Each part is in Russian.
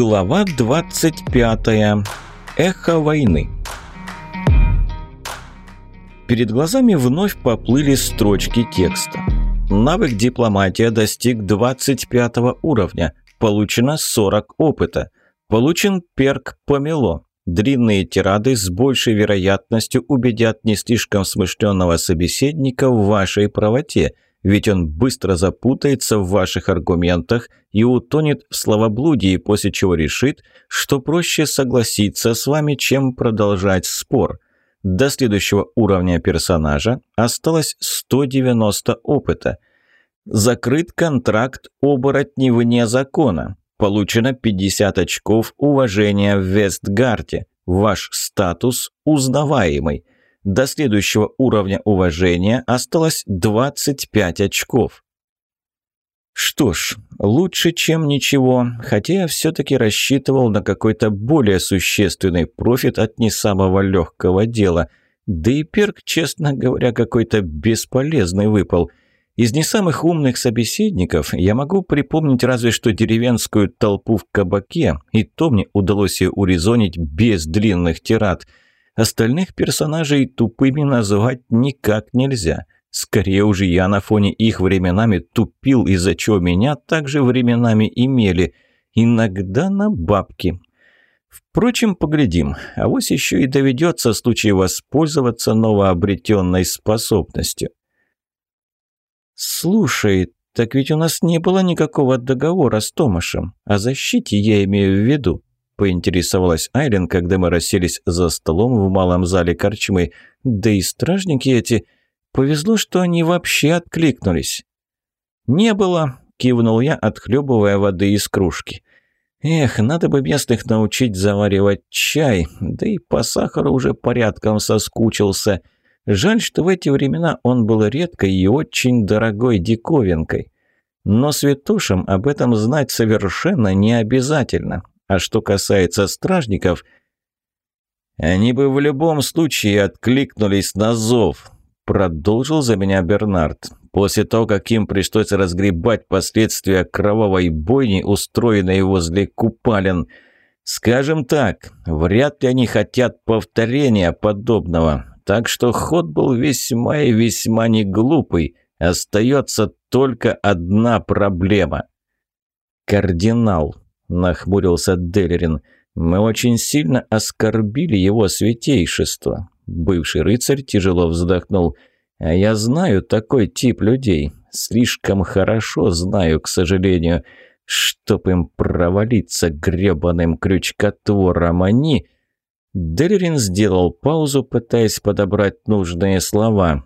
Глава 25. Эхо войны. Перед глазами вновь поплыли строчки текста. Навык дипломатия достиг 25 уровня. Получено 40 опыта. Получен перк помело. Длинные тирады с большей вероятностью убедят не слишком смышленного собеседника в вашей правоте – ведь он быстро запутается в ваших аргументах и утонет в словоблудии, после чего решит, что проще согласиться с вами, чем продолжать спор. До следующего уровня персонажа осталось 190 опыта. Закрыт контракт оборотни вне закона. Получено 50 очков уважения в Вестгарте. Ваш статус узнаваемый. До следующего уровня уважения осталось 25 очков. Что ж, лучше, чем ничего, хотя я все-таки рассчитывал на какой-то более существенный профит от не самого легкого дела. Да и перк, честно говоря, какой-то бесполезный выпал. Из не самых умных собеседников я могу припомнить разве что деревенскую толпу в кабаке, и то мне удалось ее урезонить без длинных тират – Остальных персонажей тупыми называть никак нельзя. Скорее уже я на фоне их временами тупил, из-за чего меня также временами имели. Иногда на бабки. Впрочем, поглядим. А вот еще и доведется в случае воспользоваться новообретенной способностью. «Слушай, так ведь у нас не было никакого договора с Томашем. О защите я имею в виду», поинтересовалась Айлен, когда мы расселись за столом в малом зале корчмы. Да и стражники эти... Повезло, что они вообще откликнулись. «Не было», – кивнул я, отхлебывая воды из кружки. «Эх, надо бы местных научить заваривать чай, да и по сахару уже порядком соскучился. Жаль, что в эти времена он был редкой и очень дорогой диковинкой. Но святошам об этом знать совершенно не обязательно. А что касается стражников, они бы в любом случае откликнулись на зов, продолжил за меня Бернард. После того, как им пришлось разгребать последствия кровавой бойни, устроенной возле купалин. Скажем так, вряд ли они хотят повторения подобного. Так что ход был весьма и весьма не глупый. Остается только одна проблема. Кардинал нахмурился Делерин. «Мы очень сильно оскорбили его святейшество». Бывший рыцарь тяжело вздохнул. «А я знаю такой тип людей. Слишком хорошо знаю, к сожалению. Чтоб им провалиться гребаным крючкотвором, они...» Делерин сделал паузу, пытаясь подобрать нужные слова.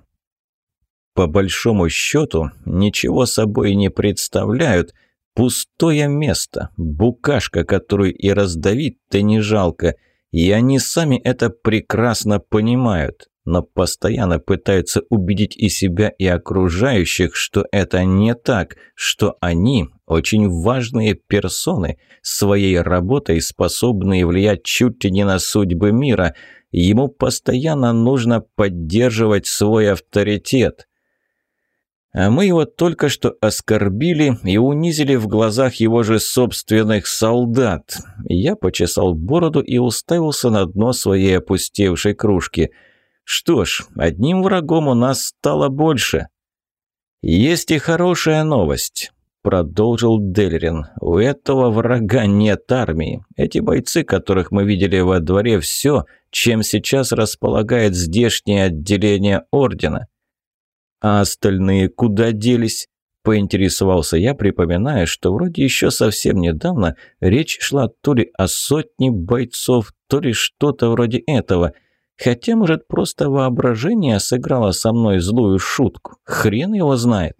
«По большому счету, ничего собой не представляют». Пустое место, букашка, которую и раздавить-то не жалко. И они сами это прекрасно понимают, но постоянно пытаются убедить и себя, и окружающих, что это не так, что они очень важные персоны, своей работой способные влиять чуть ли не на судьбы мира. Ему постоянно нужно поддерживать свой авторитет. А мы его только что оскорбили и унизили в глазах его же собственных солдат. Я почесал бороду и уставился на дно своей опустевшей кружки. Что ж, одним врагом у нас стало больше. Есть и хорошая новость. Продолжил Делерин. У этого врага нет армии. Эти бойцы, которых мы видели во дворе, все, чем сейчас располагает здешнее отделение Ордена. А остальные куда делись? Поинтересовался я, припоминая, что вроде еще совсем недавно речь шла то ли о сотне бойцов, то ли что-то вроде этого. Хотя, может, просто воображение сыграло со мной злую шутку. Хрен его знает.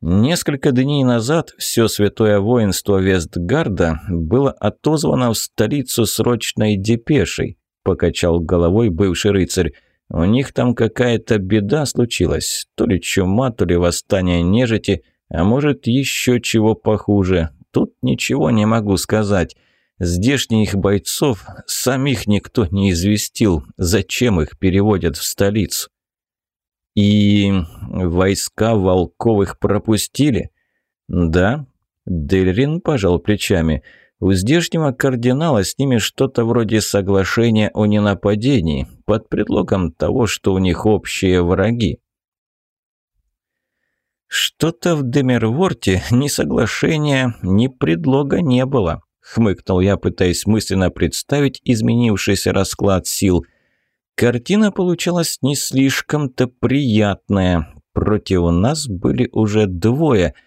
Несколько дней назад все святое воинство Вестгарда было отозвано в столицу срочной депешей, покачал головой бывший рыцарь. У них там какая-то беда случилась. То ли чума, то ли восстание нежити, а может еще чего похуже. Тут ничего не могу сказать. Здешних бойцов самих никто не известил, зачем их переводят в столицу. И войска Волковых пропустили? Да, Дельрин пожал плечами. У здешнего кардинала с ними что-то вроде соглашения о ненападении, под предлогом того, что у них общие враги. «Что-то в Демерворте ни соглашения, ни предлога не было», — хмыкнул я, пытаясь мысленно представить изменившийся расклад сил. Картина получалась не слишком-то приятная. Против нас были уже двое —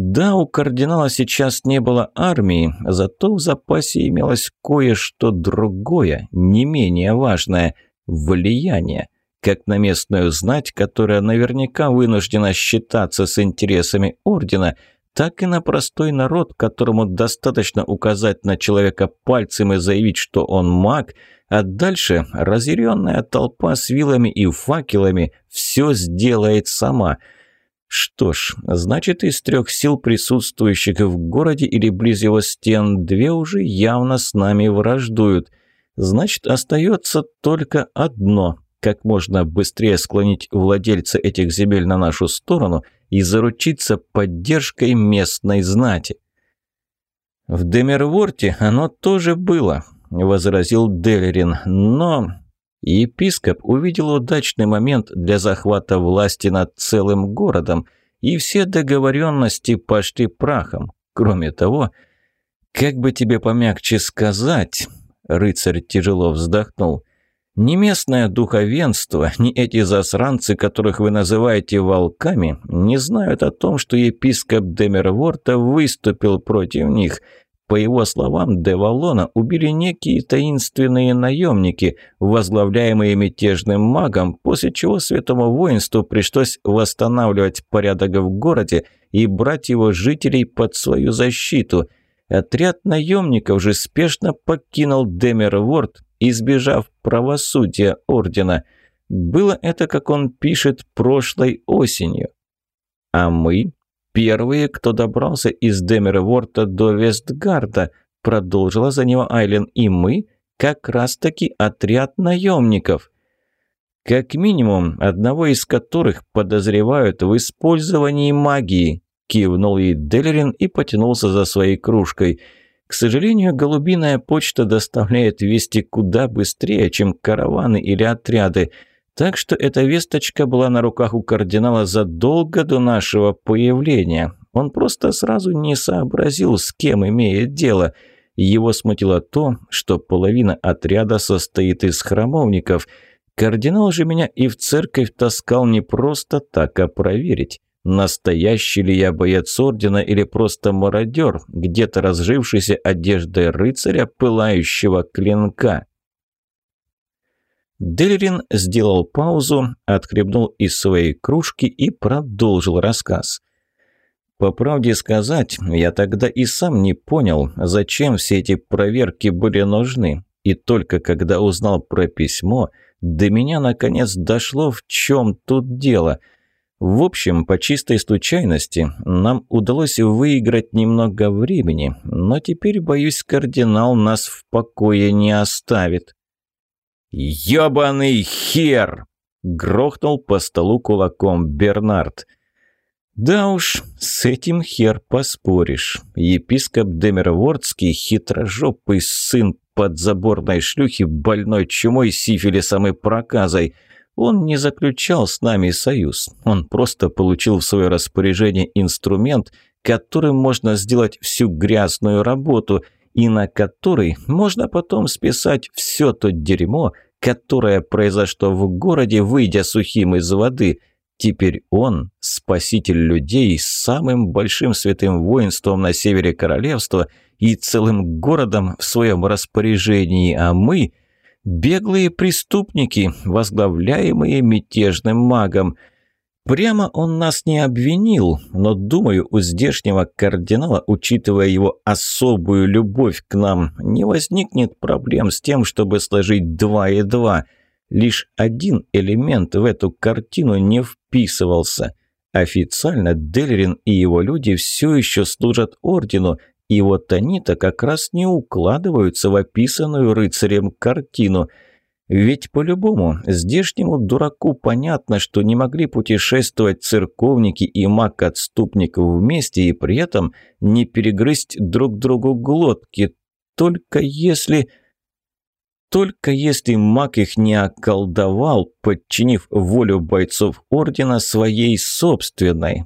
да, у кардинала сейчас не было армии, зато в запасе имелось кое-что другое, не менее важное – влияние. Как на местную знать, которая наверняка вынуждена считаться с интересами ордена, так и на простой народ, которому достаточно указать на человека пальцем и заявить, что он маг, а дальше разъяренная толпа с вилами и факелами все сделает сама – что ж, значит, из трех сил, присутствующих в городе или близ его стен, две уже явно с нами враждуют. Значит, остается только одно – как можно быстрее склонить владельца этих земель на нашу сторону и заручиться поддержкой местной знати. «В Демерворте оно тоже было», – возразил Делерин, – «но Епископ увидел удачный момент для захвата власти над целым городом, и все договоренности пошли прахом. Кроме того, как бы тебе помягче сказать, рыцарь тяжело вздохнул, ни местное духовенство, ни эти засранцы, которых вы называете волками, не знают о том, что епископ Демерворта выступил против них – по его словам, Девалона убили некие таинственные наемники, возглавляемые мятежным магом, после чего святому воинству пришлось восстанавливать порядок в городе и брать его жителей под свою защиту. Отряд наемников же спешно покинул Демерворд, избежав правосудия ордена. Было это, как он пишет, прошлой осенью. А мы первые, кто добрался из Демерворта до Вестгарда», – продолжила за него Айлен, – «и мы как раз-таки отряд наемников». «Как минимум, одного из которых подозревают в использовании магии», – кивнул ей Делерин и потянулся за своей кружкой. «К сожалению, голубиная почта доставляет вести куда быстрее, чем караваны или отряды». Так что эта весточка была на руках у кардинала задолго до нашего появления. Он просто сразу не сообразил, с кем имеет дело. Его смутило то, что половина отряда состоит из храмовников. Кардинал же меня и в церковь таскал не просто так, а проверить. Настоящий ли я боец ордена или просто мародер, где-то разжившийся одеждой рыцаря, пылающего клинка? Делерин сделал паузу, отхлебнул из своей кружки и продолжил рассказ. По правде сказать, я тогда и сам не понял, зачем все эти проверки были нужны. И только когда узнал про письмо, до меня наконец дошло, в чем тут дело. В общем, по чистой случайности, нам удалось выиграть немного времени, но теперь, боюсь, кардинал нас в покое не оставит. «Ёбаный хер!» – грохнул по столу кулаком Бернард. «Да уж, с этим хер поспоришь. Епископ Демервордский, хитрожопый сын подзаборной шлюхи, больной чумой, сифилисом и проказой. Он не заключал с нами союз. Он просто получил в свое распоряжение инструмент, которым можно сделать всю грязную работу – и на который можно потом списать все то дерьмо, которое произошло в городе, выйдя сухим из воды. Теперь он – спаситель людей с самым большим святым воинством на севере королевства и целым городом в своем распоряжении, а мы – беглые преступники, возглавляемые мятежным магом – Прямо он нас не обвинил, но, думаю, у здешнего кардинала, учитывая его особую любовь к нам, не возникнет проблем с тем, чтобы сложить два и два. Лишь один элемент в эту картину не вписывался. Официально Делерин и его люди все еще служат ордену, и вот они-то как раз не укладываются в описанную рыцарем картину – Ведь по-любому, здешнему дураку понятно, что не могли путешествовать церковники и маг-отступник вместе и при этом не перегрызть друг другу глотки, только если... Только если маг их не околдовал, подчинив волю бойцов Ордена своей собственной.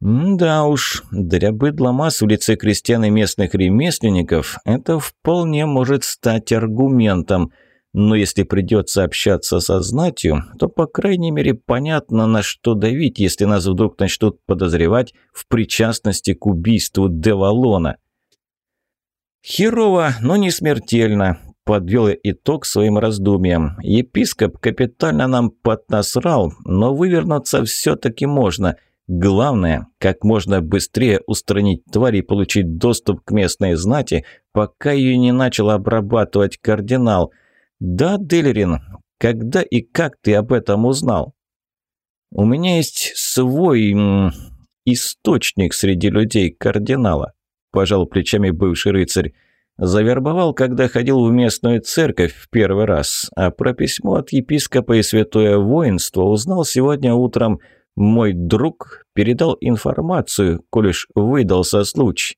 да уж, для быдломас в лице крестьян и местных ремесленников это вполне может стать аргументом. Но если придется общаться со знатью, то, по крайней мере, понятно, на что давить, если нас вдруг начнут подозревать в причастности к убийству Девалона. Херово, но не смертельно подвел я итог своим раздумьям. Епископ капитально нам поднасрал, но вывернуться все-таки можно. Главное, как можно быстрее устранить тварь и получить доступ к местной знати, пока ее не начал обрабатывать кардинал. Да, Делерин, когда и как ты об этом узнал? У меня есть свой м, источник среди людей кардинала, пожал плечами бывший рыцарь. Завербовал, когда ходил в местную церковь в первый раз, а про письмо от епископа и святое воинство узнал сегодня утром. Мой друг передал информацию, коль уж выдался случай.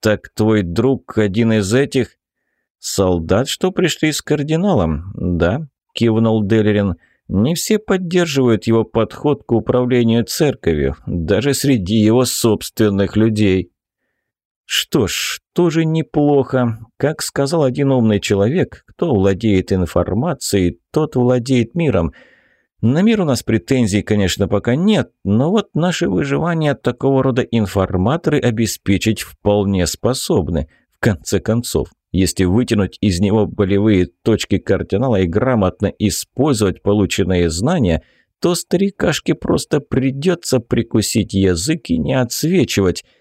«Так твой друг один из этих?» «Солдат, что пришли с кардиналом?» «Да», – кивнул Делерин. «Не все поддерживают его подход к управлению церковью, даже среди его собственных людей». Что ж, тоже неплохо. Как сказал один умный человек, кто владеет информацией, тот владеет миром. На мир у нас претензий, конечно, пока нет, но вот наше выживание такого рода информаторы обеспечить вполне способны. В конце концов, если вытянуть из него болевые точки кардинала и грамотно использовать полученные знания, то старикашке просто придется прикусить язык и не отсвечивать –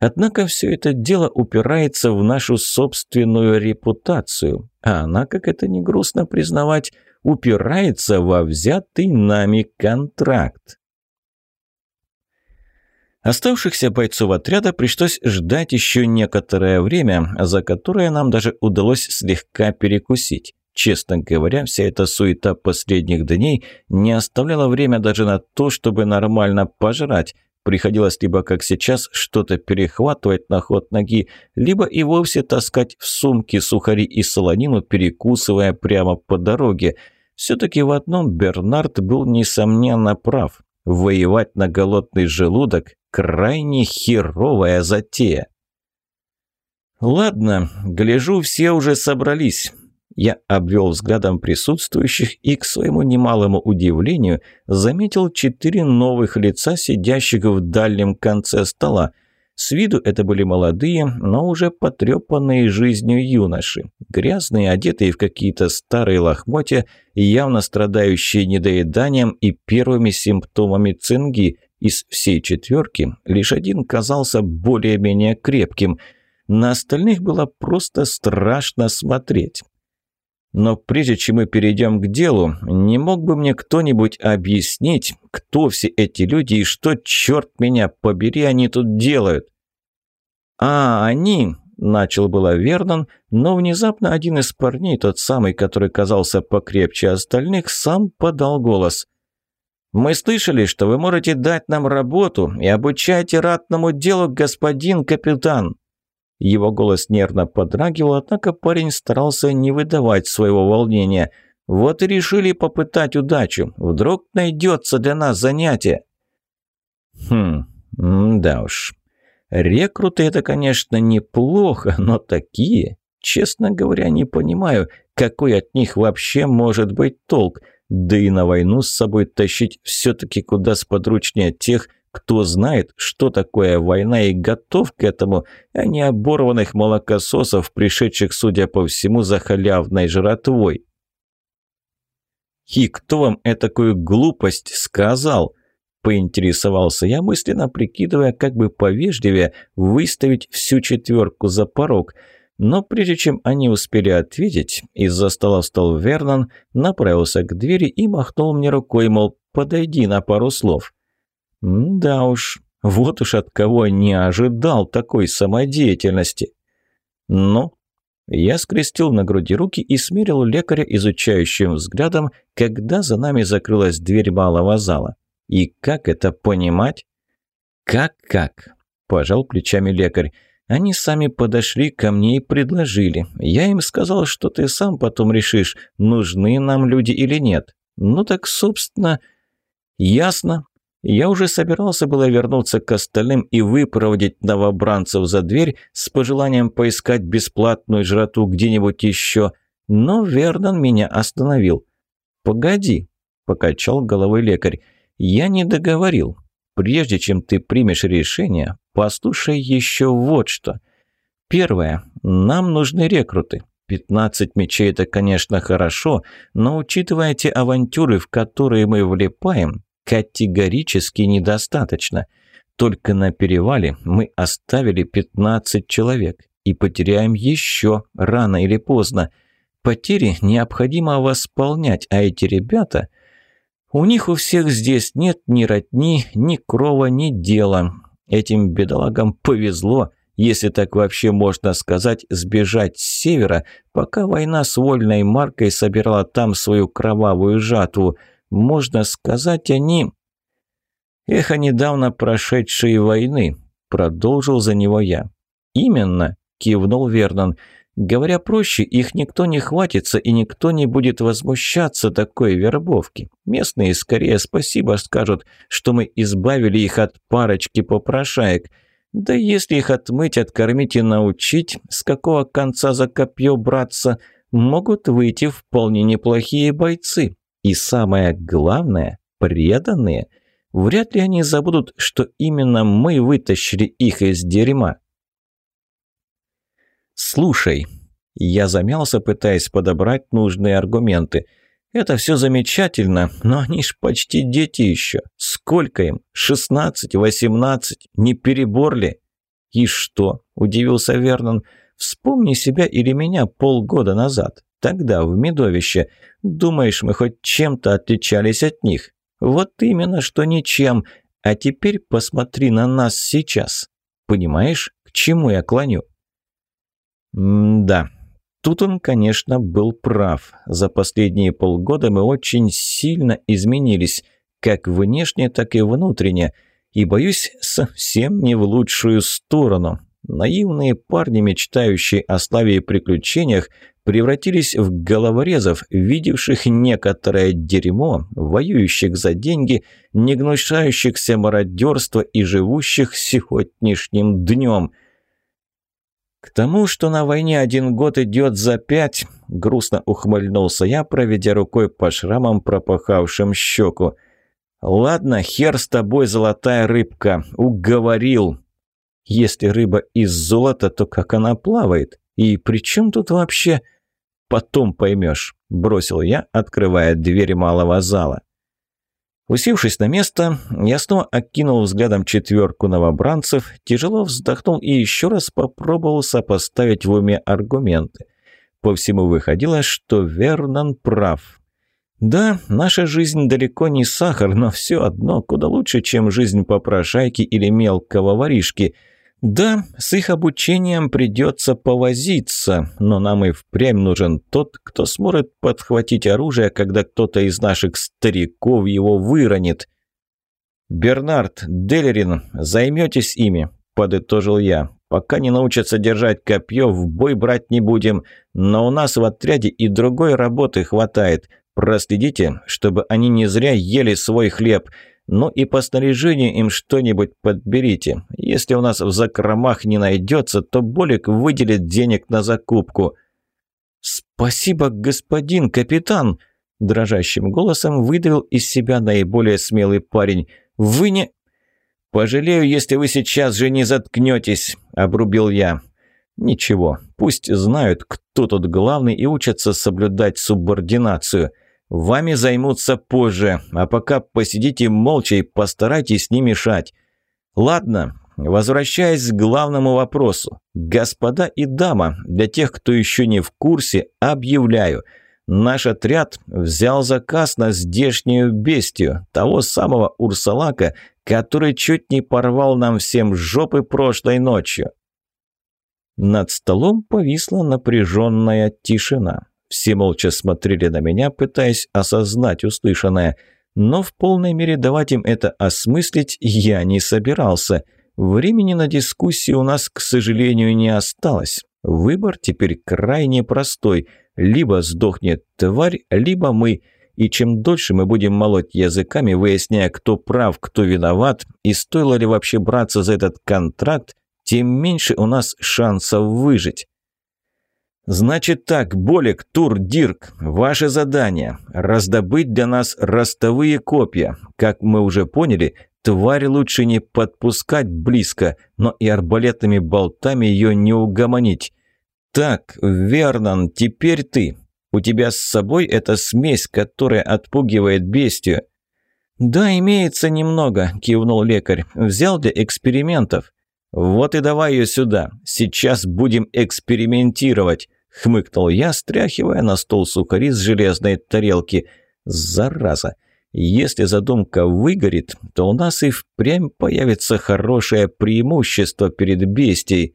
Однако все это дело упирается в нашу собственную репутацию, а она, как это не грустно признавать, упирается во взятый нами контракт. Оставшихся бойцов отряда пришлось ждать еще некоторое время, за которое нам даже удалось слегка перекусить. Честно говоря, вся эта суета последних дней не оставляла время даже на то, чтобы нормально пожрать – Приходилось либо, как сейчас, что-то перехватывать на ход ноги, либо и вовсе таскать в сумки сухари и солонину, перекусывая прямо по дороге. Все-таки в одном Бернард был несомненно прав. Воевать на голодный желудок – крайне херовая затея. «Ладно, гляжу, все уже собрались. Я обвел взглядом присутствующих и, к своему немалому удивлению, заметил четыре новых лица, сидящих в дальнем конце стола. С виду это были молодые, но уже потрепанные жизнью юноши. Грязные, одетые в какие-то старые лохмотья, явно страдающие недоеданием и первыми симптомами цинги. Из всей четверки лишь один казался более-менее крепким. На остальных было просто страшно смотреть. Но прежде чем мы перейдем к делу, не мог бы мне кто-нибудь объяснить, кто все эти люди и что, черт меня побери, они тут делают? А, они, начал было Вернон, но внезапно один из парней, тот самый, который казался покрепче остальных, сам подал голос. «Мы слышали, что вы можете дать нам работу и обучаете ратному делу, господин капитан». Его голос нервно подрагивал, однако парень старался не выдавать своего волнения. «Вот и решили попытать удачу. Вдруг найдется для нас занятие». «Хм, да уж. Рекруты – это, конечно, неплохо, но такие...» Честно говоря, не понимаю, какой от них вообще может быть толк. Да и на войну с собой тащить все-таки куда сподручнее тех, кто знает, что такое война и готов к этому, а не оборванных молокососов, пришедших, судя по всему, за халявной жратвой. «И кто вам этакую глупость сказал?» – поинтересовался я, мысленно прикидывая, как бы повежливее выставить всю четверку за порог. Но прежде чем они успели ответить, из-за стола встал Вернон, направился к двери и махнул мне рукой, мол, подойди на пару слов. Да уж, вот уж от кого не ожидал такой самодеятельности. Ну, Я скрестил на груди руки и смерил лекаря изучающим взглядом, когда за нами закрылась дверь малого зала. И как это понимать? «Как-как?» – пожал плечами лекарь. «Они сами подошли ко мне и предложили. Я им сказал, что ты сам потом решишь, нужны нам люди или нет. Ну так, собственно...» «Ясно», я уже собирался было вернуться к остальным и выпроводить новобранцев за дверь с пожеланием поискать бесплатную жрату где-нибудь еще, но Вернон меня остановил. «Погоди», – покачал головой лекарь, – «я не договорил. Прежде чем ты примешь решение, послушай еще вот что. Первое. Нам нужны рекруты. 15 мечей – это, конечно, хорошо, но учитывая те авантюры, в которые мы влипаем, категорически недостаточно. Только на перевале мы оставили 15 человек и потеряем еще рано или поздно. Потери необходимо восполнять, а эти ребята... У них у всех здесь нет ни родни, ни крова, ни дела. Этим бедолагам повезло, если так вообще можно сказать, сбежать с севера, пока война с вольной маркой собирала там свою кровавую жатву – можно сказать, они... Эхо недавно прошедшей войны, продолжил за него я. Именно, кивнул Вернон. Говоря проще, их никто не хватится и никто не будет возмущаться такой вербовки. Местные скорее спасибо скажут, что мы избавили их от парочки попрошаек. Да если их отмыть, откормить и научить, с какого конца за копье браться, могут выйти вполне неплохие бойцы. И самое главное, преданные. Вряд ли они забудут, что именно мы вытащили их из дерьма. «Слушай», я замялся, пытаясь подобрать нужные аргументы. «Это все замечательно, но они ж почти дети еще. Сколько им? Шестнадцать, восемнадцать? Не перебор ли?» «И что?» – удивился Вернон. «Вспомни себя или меня полгода назад. Тогда, в Медовище. Думаешь, мы хоть чем-то отличались от них? Вот именно, что ничем. А теперь посмотри на нас сейчас. Понимаешь, к чему я клоню? М-да. Тут он, конечно, был прав. За последние полгода мы очень сильно изменились, как внешне, так и внутренне. И, боюсь, совсем не в лучшую сторону. Наивные парни, мечтающие о славе и приключениях, превратились в головорезов, видевших некоторое дерьмо, воюющих за деньги, не гнушающихся мародерства и живущих сегодняшним днем. К тому, что на войне один год идет за пять, грустно ухмыльнулся я, проведя рукой по шрамам, пропахавшим щеку. «Ладно, хер с тобой, золотая рыбка, уговорил. Если рыба из золота, то как она плавает? И при чем тут вообще...» Потом поймешь», – бросил я, открывая дверь малого зала. Усевшись на место, я снова окинул взглядом четверку новобранцев, тяжело вздохнул и еще раз попробовал сопоставить в уме аргументы. По всему выходило, что Вернон прав. Да, наша жизнь далеко не сахар, но все одно куда лучше, чем жизнь попрошайки или мелкого воришки – да, с их обучением придется повозиться, но нам и впрямь нужен тот, кто сможет подхватить оружие, когда кто-то из наших стариков его выронит. «Бернард, Делерин, займетесь ими», – подытожил я. «Пока не научатся держать копье, в бой брать не будем, но у нас в отряде и другой работы хватает. Проследите, чтобы они не зря ели свой хлеб». Ну и по снаряжению им что-нибудь подберите. Если у нас в закромах не найдется, то Болик выделит денег на закупку». «Спасибо, господин капитан!» Дрожащим голосом выдавил из себя наиболее смелый парень. «Вы не...» «Пожалею, если вы сейчас же не заткнетесь», – обрубил я. «Ничего, пусть знают, кто тут главный и учатся соблюдать субординацию». Вами займутся позже, а пока посидите молча и постарайтесь не мешать. Ладно, возвращаясь к главному вопросу. Господа и дама, для тех, кто еще не в курсе, объявляю. Наш отряд взял заказ на здешнюю бестию, того самого Урсалака, который чуть не порвал нам всем жопы прошлой ночью. Над столом повисла напряженная тишина. Все молча смотрели на меня, пытаясь осознать услышанное, но в полной мере давать им это осмыслить я не собирался. Времени на дискуссии у нас, к сожалению, не осталось. Выбор теперь крайне простой. Либо сдохнет тварь, либо мы. И чем дольше мы будем молоть языками, выясняя, кто прав, кто виноват, и стоило ли вообще браться за этот контракт, тем меньше у нас шансов выжить. «Значит так, Болик, Тур, Дирк, ваше задание – раздобыть для нас ростовые копья. Как мы уже поняли, тварь лучше не подпускать близко, но и арбалетными болтами ее не угомонить. Так, Вернон, теперь ты. У тебя с собой эта смесь, которая отпугивает бестию». «Да, имеется немного», – кивнул лекарь. «Взял для экспериментов». «Вот и давай ее сюда. Сейчас будем экспериментировать», – хмыкнул я, стряхивая на стол сухари с железной тарелки. «Зараза! Если задумка выгорит, то у нас и впрямь появится хорошее преимущество перед бестией».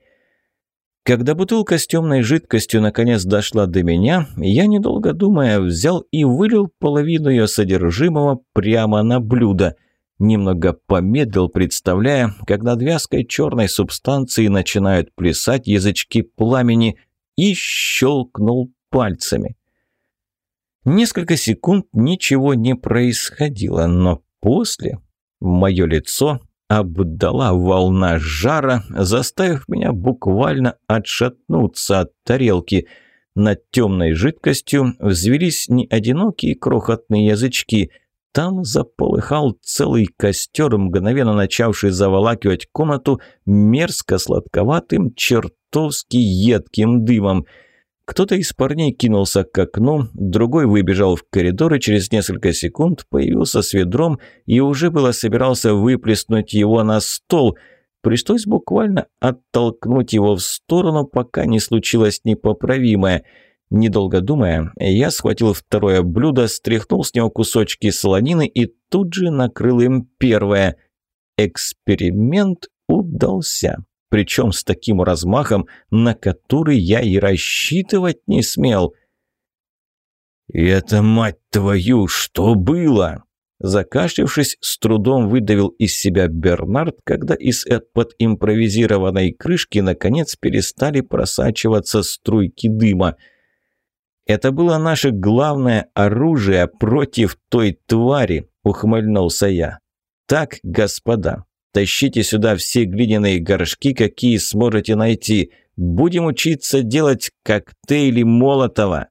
Когда бутылка с темной жидкостью наконец дошла до меня, я, недолго думая, взял и вылил половину ее содержимого прямо на блюдо – Немного помедлил, представляя, как над вязкой черной субстанции начинают плясать язычки пламени, и щелкнул пальцами. Несколько секунд ничего не происходило, но после мое лицо обдала волна жара, заставив меня буквально отшатнуться от тарелки. Над темной жидкостью взвелись не одинокие крохотные язычки – там заполыхал целый костер, мгновенно начавший заволакивать комнату мерзко-сладковатым, чертовски едким дымом. Кто-то из парней кинулся к окну, другой выбежал в коридор и через несколько секунд появился с ведром и уже было собирался выплеснуть его на стол. Пришлось буквально оттолкнуть его в сторону, пока не случилось непоправимое – Недолго думая, я схватил второе блюдо, стряхнул с него кусочки солонины и тут же накрыл им первое. Эксперимент удался. Причем с таким размахом, на который я и рассчитывать не смел. «Это, мать твою, что было?» Закашлявшись, с трудом выдавил из себя Бернард, когда из-под импровизированной крышки наконец перестали просачиваться струйки дыма – это было наше главное оружие против той твари, ухмыльнулся я. Так, господа, тащите сюда все глиняные горшки, какие сможете найти. Будем учиться делать коктейли Молотова.